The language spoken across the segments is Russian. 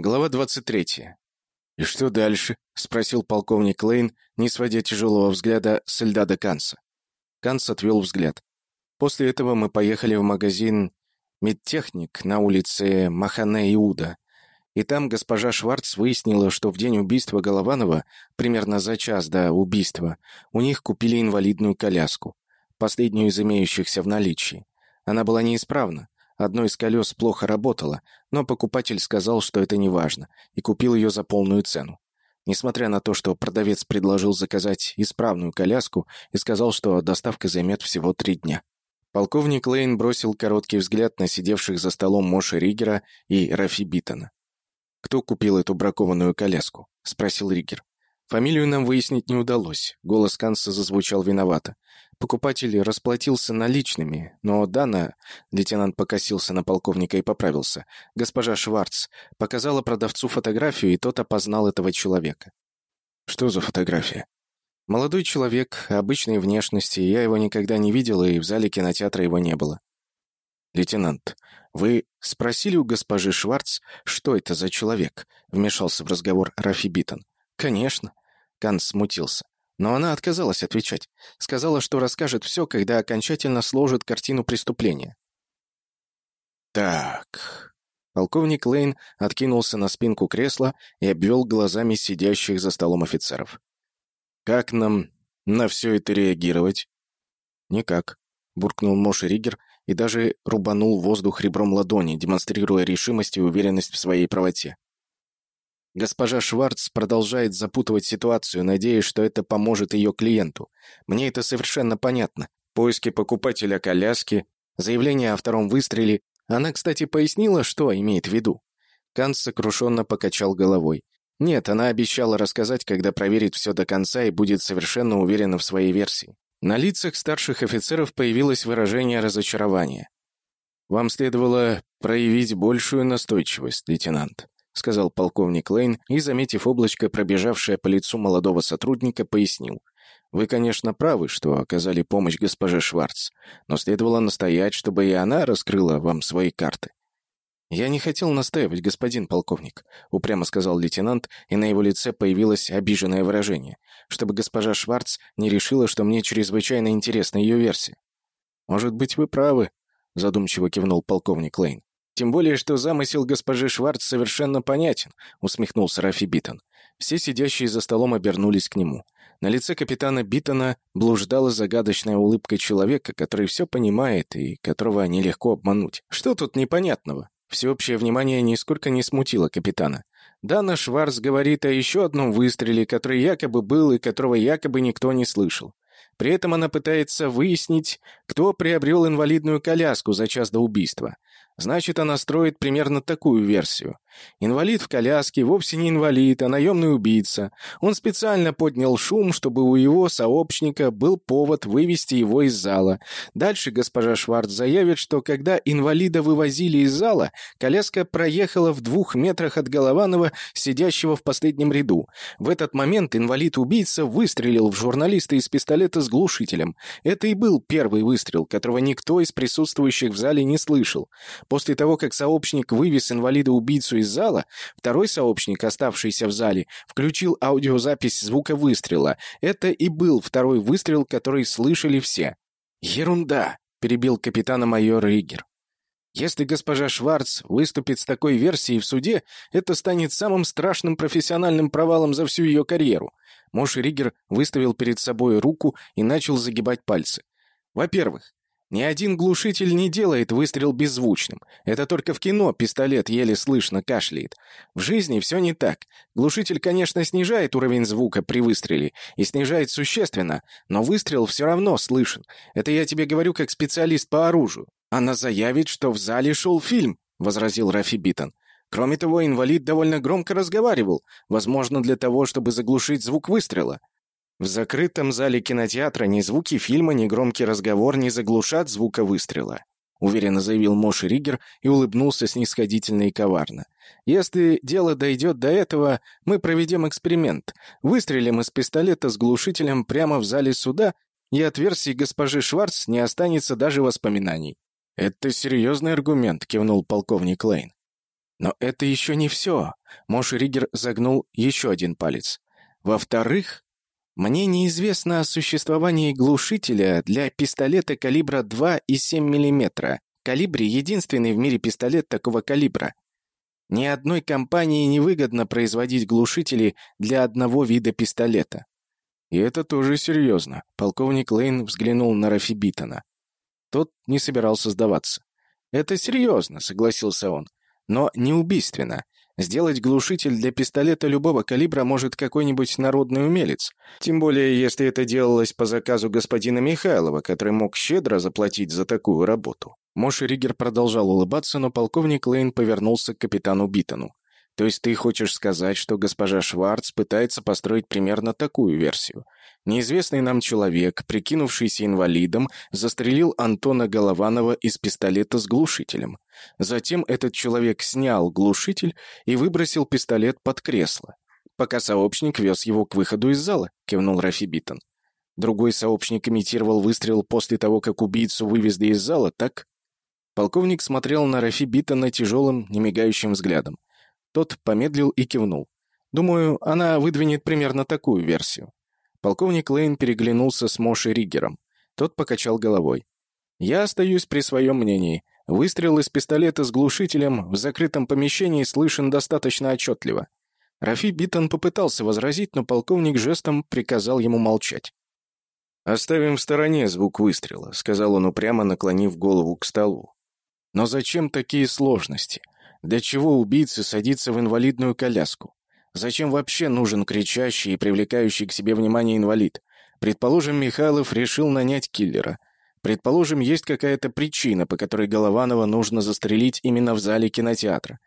Глава 23. «И что дальше?» — спросил полковник Лейн, не сводя тяжелого взгляда с Эльдада Канса. Канс отвел взгляд. После этого мы поехали в магазин «Медтехник» на улице Махане-Иуда. И там госпожа Шварц выяснила, что в день убийства Голованова, примерно за час до убийства, у них купили инвалидную коляску, последнюю из имеющихся в наличии. Она была неисправна, одно из колес плохо работало, но покупатель сказал, что это не важно, и купил ее за полную цену. Несмотря на то, что продавец предложил заказать исправную коляску и сказал, что доставка займет всего три дня. Полковник Лейн бросил короткий взгляд на сидевших за столом Моши Ригера и Рафи Биттона. «Кто купил эту бракованную коляску?» — спросил Ригер. Фамилию нам выяснить не удалось. Голос Канса зазвучал виновато. Покупатель расплатился наличными, но Дана, лейтенант покосился на полковника и поправился, госпожа Шварц, показала продавцу фотографию, и тот опознал этого человека. Что за фотография? Молодой человек, обычной внешности, я его никогда не видел, и в зале кинотеатра его не было. «Лейтенант, вы спросили у госпожи Шварц, что это за человек?» — вмешался в разговор Рафи Биттон. «Конечно». Канс смутился. Но она отказалась отвечать. Сказала, что расскажет все, когда окончательно сложит картину преступления. «Так...» Полковник Лейн откинулся на спинку кресла и обвел глазами сидящих за столом офицеров. «Как нам на все это реагировать?» «Никак», — буркнул Моши Ригер и даже рубанул воздух ребром ладони, демонстрируя решимость и уверенность в своей правоте. Госпожа Шварц продолжает запутывать ситуацию, надеясь, что это поможет ее клиенту. Мне это совершенно понятно. Поиски покупателя коляски, заявление о втором выстреле. Она, кстати, пояснила, что имеет в виду. Канц сокрушенно покачал головой. Нет, она обещала рассказать, когда проверит все до конца и будет совершенно уверена в своей версии. На лицах старших офицеров появилось выражение разочарования. «Вам следовало проявить большую настойчивость, лейтенант», сказал полковник Лейн и, заметив облачко, пробежавшее по лицу молодого сотрудника, пояснил. «Вы, конечно, правы, что оказали помощь госпоже Шварц, но следовало настоять, чтобы и она раскрыла вам свои карты». «Я не хотел настаивать, господин полковник», — упрямо сказал лейтенант, и на его лице появилось обиженное выражение, чтобы госпожа Шварц не решила, что мне чрезвычайно интересна ее версия. «Может быть, вы правы», — задумчиво кивнул полковник Лейн. «Тем более, что замысел госпожи Шварц совершенно понятен», — усмехнулся Рафи Биттон. Все сидящие за столом обернулись к нему. На лице капитана Биттона блуждала загадочная улыбка человека, который все понимает и которого нелегко обмануть. Что тут непонятного? Всеобщее внимание нисколько не смутило капитана. Дана Шварц говорит о еще одном выстреле, который якобы был и которого якобы никто не слышал. При этом она пытается выяснить, кто приобрел инвалидную коляску за час до убийства. Значит, она строит примерно такую версию. Инвалид в коляске вовсе не инвалид, а наемный убийца. Он специально поднял шум, чтобы у его сообщника был повод вывести его из зала. Дальше госпожа Шварц заявит, что когда инвалида вывозили из зала, коляска проехала в двух метрах от Голованова, сидящего в последнем ряду. В этот момент инвалид-убийца выстрелил в журналиста из пистолета с глушителем. Это и был первый выстрел, которого никто из присутствующих в зале не слышал. После того, как сообщник вывез инвалида-убийцу из зала, второй сообщник, оставшийся в зале, включил аудиозапись звука выстрела. Это и был второй выстрел, который слышали все. «Ерунда!» — перебил капитана майор Ригер. Если госпожа Шварц выступит с такой версией в суде, это станет самым страшным профессиональным провалом за всю ее карьеру. Мош Ригер выставил перед собой руку и начал загибать пальцы. Во-первых, ни один глушитель не делает выстрел беззвучным. Это только в кино пистолет еле слышно кашляет. В жизни все не так. Глушитель, конечно, снижает уровень звука при выстреле, и снижает существенно, но выстрел все равно слышен. Это я тебе говорю как специалист по оружию. Она заявит, что в зале шел фильм, — возразил Рафи Биттон. Кроме того, инвалид довольно громко разговаривал, возможно, для того, чтобы заглушить звук выстрела. В закрытом зале кинотеатра ни звуки фильма, ни громкий разговор не заглушат звука выстрела, уверенно заявил Моши Ригер и улыбнулся снисходительно и коварно. Если дело дойдет до этого, мы проведем эксперимент. Выстрелим из пистолета с глушителем прямо в зале суда, и от версии госпожи Шварц не останется даже воспоминаний. «Это серьезный аргумент», — кивнул полковник Лейн. «Но это еще не все», Мош Ригер загнул еще один палец. Во-вторых, мне неизвестно о существовании глушителя для пистолета калибра 2,7 мм. Калибри — единственный в мире пистолет такого калибра. Ни одной компании не выгодно производить глушители для одного вида пистолета. И это тоже серьезно. Полковник Лейн взглянул на Рафи Биттона. Тот не собирался сдаваться. «Это серьезно», — согласился он. «Но не убийственно. Сделать глушитель для пистолета любого калибра может какой-нибудь народный умелец. Тем более, если это делалось по заказу господина Михайлова, который мог щедро заплатить за такую работу». Мош Ригер продолжал улыбаться, но полковник Лейн повернулся к капитану Биттону. То есть ты хочешь сказать, что госпожа Шварц пытается построить примерно такую версию? Неизвестный нам человек, прикинувшийся инвалидом, застрелил Антона Голованова из пистолета с глушителем. Затем этот человек снял глушитель и выбросил пистолет под кресло. Пока сообщник вез его к выходу из зала, кивнул Рафи Биттон. Другой сообщник имитировал выстрел после того, как убийцу вывезли из зала, так? Полковник смотрел на Рафи Биттона тяжелым, немигающим взглядом. Тот помедлил и кивнул. «Думаю, она выдвинет примерно такую версию». Полковник Лейн переглянулся с Моши Риггером. Тот покачал головой. «Я остаюсь при своем мнении. Выстрел из пистолета с глушителем в закрытом помещении слышен достаточно отчетливо». Рафи Биттон попытался возразить, но полковник жестом приказал ему молчать. «Оставим в стороне звук выстрела», — сказал он упрямо, наклонив голову к столу. «Но зачем такие сложности? Для чего убийце садиться в инвалидную коляску? Зачем вообще нужен кричащий и привлекающий к себе внимание инвалид? Предположим, Михайлов решил нанять киллера. Предположим, есть какая-то причина, по которой Голованова нужно застрелить именно в зале кинотеатра.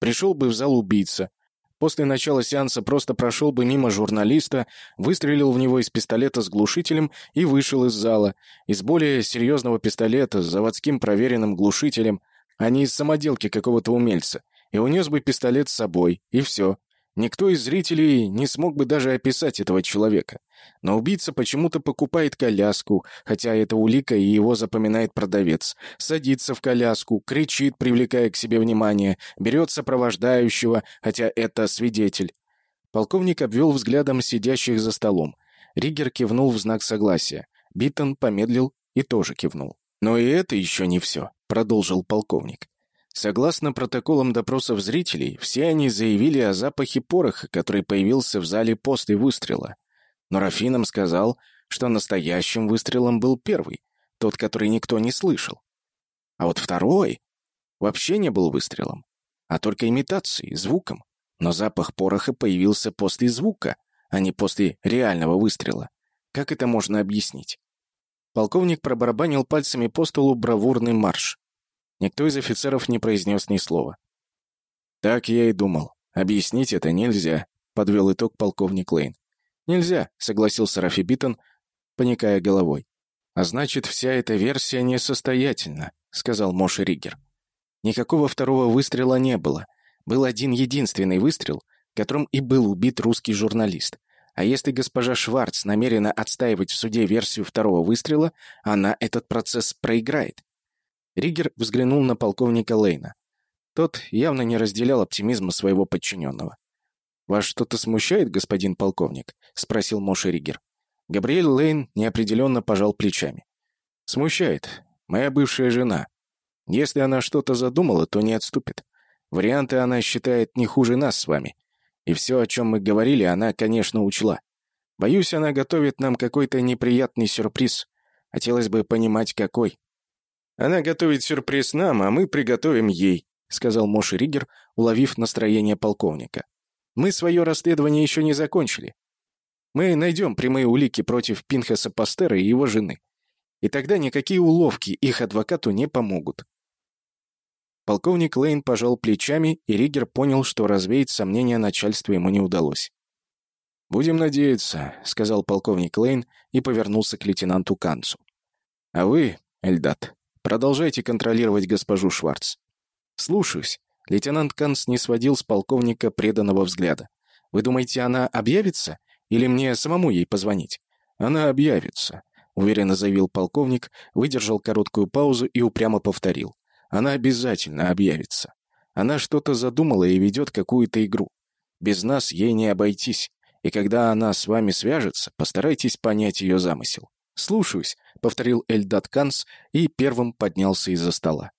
Пришел бы в зал убийца. После начала сеанса просто прошел бы мимо журналиста, выстрелил в него из пистолета с глушителем и вышел из зала. Из более серьезного пистолета с заводским проверенным глушителем – а не из самоделки какого-то умельца, и унес бы пистолет с собой, и все. Никто из зрителей не смог бы даже описать этого человека. Но убийца почему-то покупает коляску, хотя это улика и его запоминает продавец. Садится в коляску, кричит, привлекая к себе внимание, берет сопровождающего, хотя это свидетель. Полковник обвел взглядом сидящих за столом. Риггер кивнул в знак согласия. Биттон помедлил и тоже кивнул. Но и это еще не все продолжил полковник. Согласно протоколам допросов зрителей, все они заявили о запахе пороха, который появился в зале после выстрела. Но Рафином сказал, что настоящим выстрелом был первый, тот, который никто не слышал. А вот второй вообще не был выстрелом, а только имитацией, звуком. Но запах пороха появился после звука, а не после реального выстрела. Как это можно объяснить? Полковник пробарабанил пальцами по столу бравурный марш. Никто из офицеров не произнес ни слова. «Так я и думал. Объяснить это нельзя», — подвел итог полковник Лейн. «Нельзя», — согласился Рафи Биттон, поникая головой. «А значит, вся эта версия несостоятельна», — сказал Моши Риггер. «Никакого второго выстрела не было. Был один единственный выстрел, которым и был убит русский журналист. А если госпожа Шварц намерена отстаивать в суде версию второго выстрела, она этот процесс проиграет. Ригер взглянул на полковника Лейна. Тот явно не разделял оптимизма своего подчиненного. «Вас что-то смущает, господин полковник?» — спросил Моши Ригер. Габриэль Лейн неопределенно пожал плечами. «Смущает. Моя бывшая жена. Если она что-то задумала, то не отступит. Варианты она считает не хуже нас с вами. И все, о чем мы говорили, она, конечно, учла. Боюсь, она готовит нам какой-то неприятный сюрприз. Хотелось бы понимать, какой. Она готовит сюрприз нам, а мы приготовим ей, сказал Моши Ригер, уловив настроение полковника. Мы свое расследование еще не закончили. Мы найдем прямые улики против Пинхаса Пастера и его жены. И тогда никакие уловки их адвокату не помогут. Полковник Лейн пожал плечами, и Ригер понял, что развеять сомнения начальства ему не удалось. «Будем надеяться», — сказал полковник Лейн и повернулся к лейтенанту Канцу. «А вы, Эльдат, продолжайте контролировать госпожу Шварц». «Слушаюсь». Лейтенант Канц не сводил с полковника преданного взгляда. «Вы думаете, она объявится? Или мне самому ей позвонить?» «Она объявится», — уверенно заявил полковник, выдержал короткую паузу и упрямо повторил. Она обязательно объявится. Она что-то задумала и ведет какую-то игру. Без нас ей не обойтись. И когда она с вами свяжется, постарайтесь понять ее замысел». «Слушаюсь», — повторил Эльдат Канс и первым поднялся из-за стола.